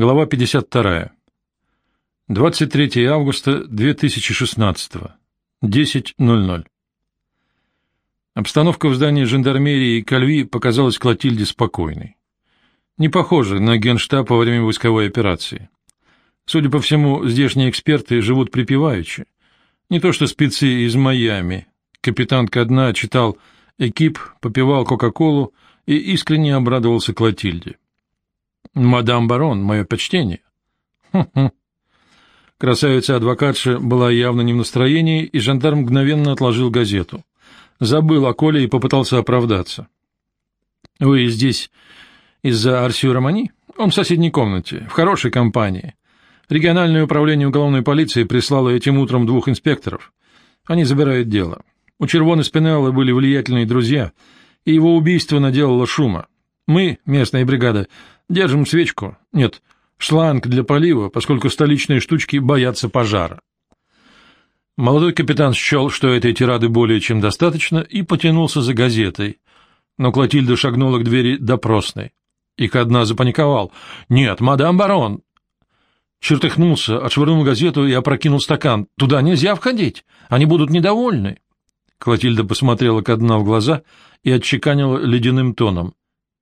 Глава 52. 23 августа 2016. 10.00. Обстановка в здании жандармерии Кальви показалась Клотильде спокойной. Не похоже на генштаб во время войсковой операции. Судя по всему, здешние эксперты живут припеваючи. Не то что спецы из Майами. Капитан Кадна читал «Экип», попивал Кока-Колу и искренне обрадовался Клотильде. Мадам барон, мое почтение. Красавица-адвокатша была явно не в настроении, и жандарм мгновенно отложил газету. Забыл о Коле и попытался оправдаться. — Вы здесь из-за Арсию Романи? Он в соседней комнате, в хорошей компании. Региональное управление уголовной полиции прислало этим утром двух инспекторов. Они забирают дело. У Червоны Спинеллы были влиятельные друзья, и его убийство наделало шума. Мы, местная бригада, Держим свечку. Нет, шланг для полива, поскольку столичные штучки боятся пожара. Молодой капитан счел, что этой тирады более чем достаточно, и потянулся за газетой. Но Клотильда шагнула к двери допросной. И одна запаниковал. «Нет, мадам барон!» Чертыхнулся, отшвырнул газету и опрокинул стакан. «Туда нельзя входить! Они будут недовольны!» Клотильда посмотрела к дна в глаза и отчеканила ледяным тоном.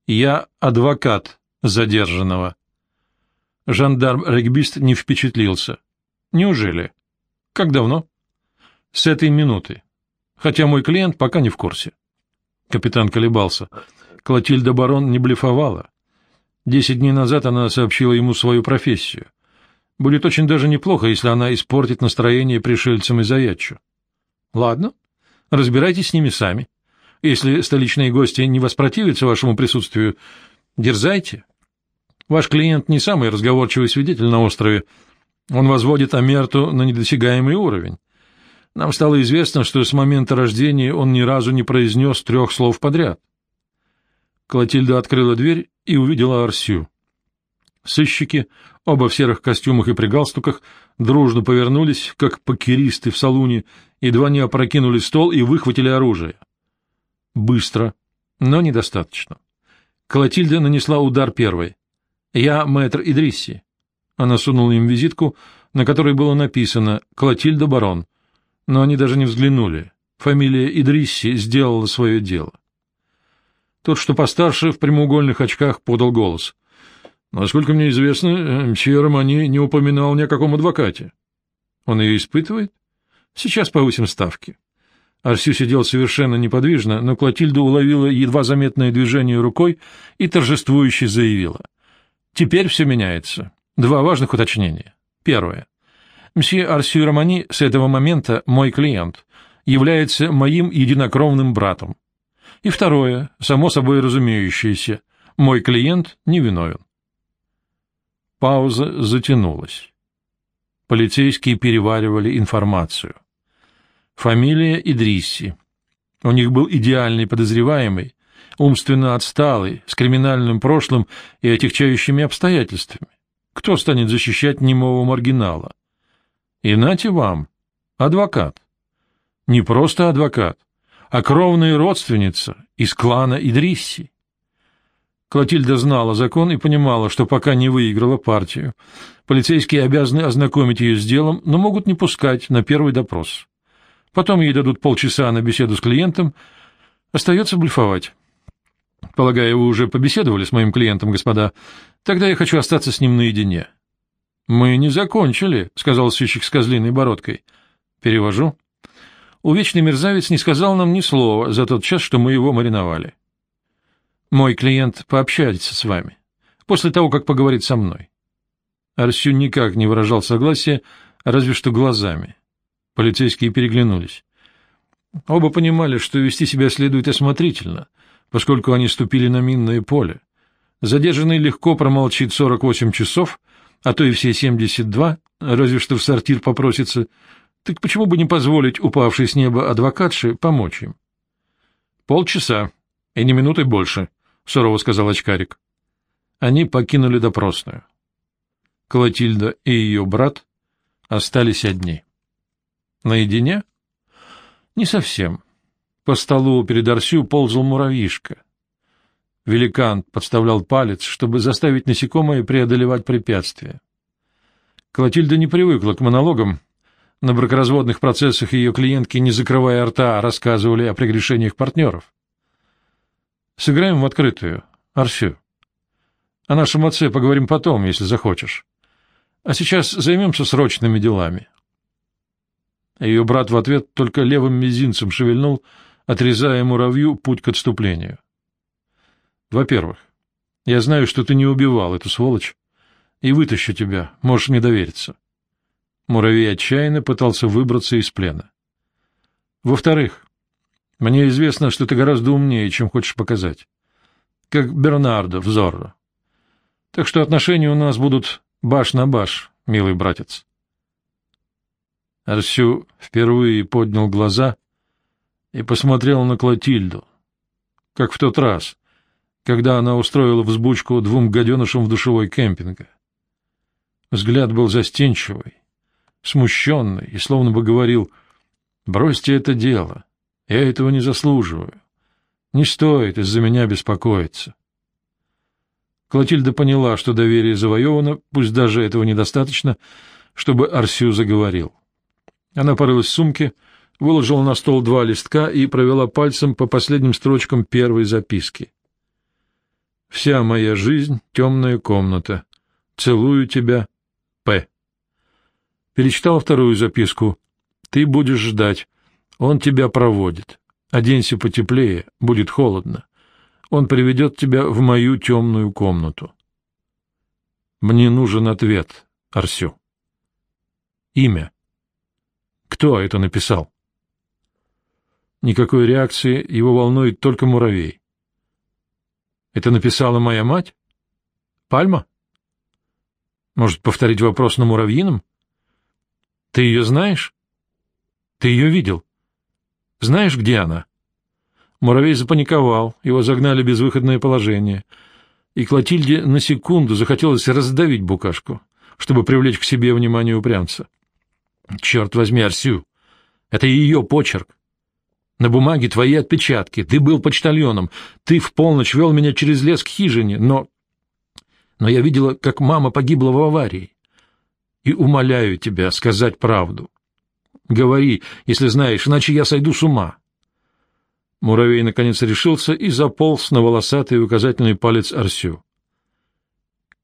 «Я адвокат задержанного. Жандарм-регбист не впечатлился. Неужели? Как давно? С этой минуты. Хотя мой клиент пока не в курсе. Капитан колебался. Клотильда Барон не блефовала. Десять дней назад она сообщила ему свою профессию. Будет очень даже неплохо, если она испортит настроение пришельцам из Аячу. Ладно, разбирайтесь с ними сами. Если столичные гости не воспротивятся вашему присутствию, дерзайте. Ваш клиент не самый разговорчивый свидетель на острове. Он возводит Амерту на недосягаемый уровень. Нам стало известно, что с момента рождения он ни разу не произнес трех слов подряд. Клотильда открыла дверь и увидела Арсю. Сыщики, оба в серых костюмах и при галстуках, дружно повернулись, как покеристы в салуне, едва не опрокинули стол и выхватили оружие. Быстро, но недостаточно. Клотильда нанесла удар первой. «Я мэтр Идрисси». Она сунула им визитку, на которой было написано «Клотильда Барон», но они даже не взглянули. Фамилия Идрисси сделала свое дело. Тот, что постарше, в прямоугольных очках, подал голос. «Насколько мне известно, мсье Романи не упоминал ни о каком адвокате». «Он ее испытывает?» «Сейчас повысим ставки». Арсю сидел совершенно неподвижно, но Клотильда уловила едва заметное движение рукой и торжествующе заявила — Теперь все меняется. Два важных уточнения. Первое. Мсье Арсю Романи с этого момента мой клиент, является моим единокровным братом. И второе, само собой разумеющееся, мой клиент невиновен. Пауза затянулась. Полицейские переваривали информацию. Фамилия Идрисси. У них был идеальный подозреваемый, умственно отсталый, с криминальным прошлым и отягчающими обстоятельствами. Кто станет защищать немого маргинала? И нате вам, адвокат. Не просто адвокат, а кровная родственница из клана Идрисси. Клотильда знала закон и понимала, что пока не выиграла партию. Полицейские обязаны ознакомить ее с делом, но могут не пускать на первый допрос. Потом ей дадут полчаса на беседу с клиентом. Остается блефовать. Полагаю, вы уже побеседовали с моим клиентом, господа. Тогда я хочу остаться с ним наедине. — Мы не закончили, — сказал сыщик с козлиной бородкой. — Перевожу. Увечный мерзавец не сказал нам ни слова за тот час, что мы его мариновали. Мой клиент пообщается с вами, после того, как поговорит со мной. Арсю никак не выражал согласия, разве что глазами. Полицейские переглянулись. Оба понимали, что вести себя следует осмотрительно, поскольку они ступили на минное поле. Задержанный легко промолчит 48 часов, а то и все 72, разве что в сортир попросится. Так почему бы не позволить упавшей с неба адвокатше помочь им? — Полчаса, и не минуты больше, — сурово сказал очкарик. Они покинули допросную. Клотильда и ее брат остались одни. Наедине? Не совсем. По столу перед Арсю ползал муравьишка. Великан подставлял палец, чтобы заставить насекомое преодолевать препятствия. Клотильда не привыкла к монологам. На бракоразводных процессах ее клиентки, не закрывая рта, рассказывали о прегрешениях партнеров. «Сыграем в открытую, Арсю. О нашем отце поговорим потом, если захочешь. А сейчас займемся срочными делами». Ее брат в ответ только левым мизинцем шевельнул, отрезая муравью путь к отступлению. Во-первых, я знаю, что ты не убивал эту сволочь, и вытащу тебя, можешь мне довериться. Муравей отчаянно пытался выбраться из плена. Во-вторых, мне известно, что ты гораздо умнее, чем хочешь показать. Как Бернардо в Зорро. Так что отношения у нас будут баш на баш, милый братец. Арсю впервые поднял глаза и посмотрел на Клотильду, как в тот раз, когда она устроила взбучку двум гаденышам в душевой кемпинга. Взгляд был застенчивый, смущенный, и словно бы говорил, «Бросьте это дело, я этого не заслуживаю. Не стоит из-за меня беспокоиться». Клотильда поняла, что доверие завоевано, пусть даже этого недостаточно, чтобы Арсю заговорил. Она порылась в сумке, выложила на стол два листка и провела пальцем по последним строчкам первой записки. Вся моя жизнь — темная комната. Целую тебя, П. Перечитал вторую записку. Ты будешь ждать. Он тебя проводит. Оденься потеплее, будет холодно. Он приведет тебя в мою темную комнату. Мне нужен ответ, Арсю. Имя. Кто это написал? Никакой реакции, его волнует только муравей. Это написала моя мать? Пальма? Может, повторить вопрос на муравьином? Ты ее знаешь? Ты ее видел? Знаешь, где она? Муравей запаниковал, его загнали в безвыходное положение, и Клотильде на секунду захотелось раздавить букашку, чтобы привлечь к себе внимание упрямца. Черт возьми, Арсю, это ее почерк. На бумаге твои отпечатки. Ты был почтальоном. Ты в полночь вел меня через лес к хижине, но... Но я видела, как мама погибла в аварии. И умоляю тебя сказать правду. Говори, если знаешь, иначе я сойду с ума. Муравей наконец решился и заполз на волосатый указательный палец Арсю.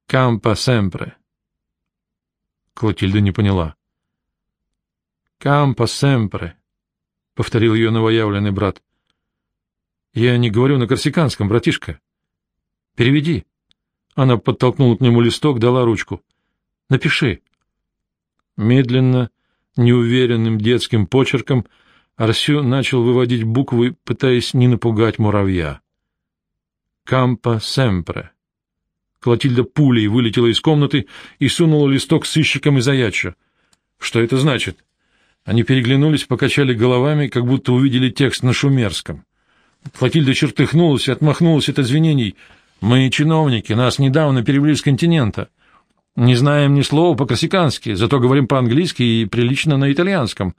«Кампа семпре». Клотильда не поняла. «Кампа семпре», — повторил ее новоявленный брат. — Я не говорю на корсиканском, братишка. — Переведи. Она подтолкнула к нему листок, дала ручку. — Напиши. Медленно, неуверенным детским почерком Арсю начал выводить буквы, пытаясь не напугать муравья. «Кампа семпре». Клотильда пулей вылетела из комнаты и сунула листок сыщикам из Аячо. «Что это значит?» Они переглянулись, покачали головами, как будто увидели текст на шумерском. Клотильда чертыхнулась и отмахнулась от извинений. «Мы чиновники, нас недавно перевели с континента. Не знаем ни слова по-корсикански, зато говорим по-английски и прилично на итальянском».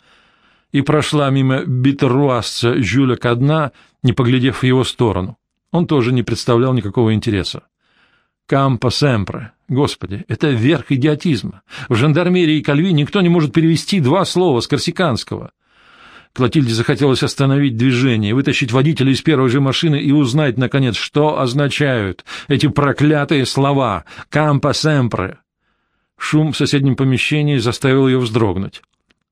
И прошла мимо битеруасца Жюля Кадна, не поглядев в его сторону. Он тоже не представлял никакого интереса. Кампо семпре. Господи, это верх идиотизма. В жандармерии Кальви никто не может перевести два слова с корсиканского. Клотильде захотелось остановить движение, вытащить водителя из первой же машины и узнать, наконец, что означают эти проклятые слова «кампо семпре». Шум в соседнем помещении заставил ее вздрогнуть.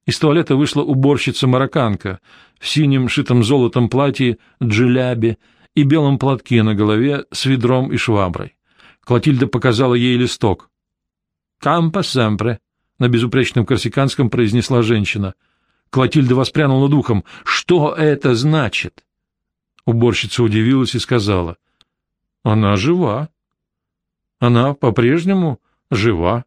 Из туалета вышла уборщица-марокканка в синем шитом золотом платье джилябе и белом платке на голове с ведром и шваброй. Клотильда показала ей листок. «Кампа семпре», — на безупречном корсиканском произнесла женщина. Клотильда воспрянула духом. «Что это значит?» Уборщица удивилась и сказала. «Она жива. Она по-прежнему жива».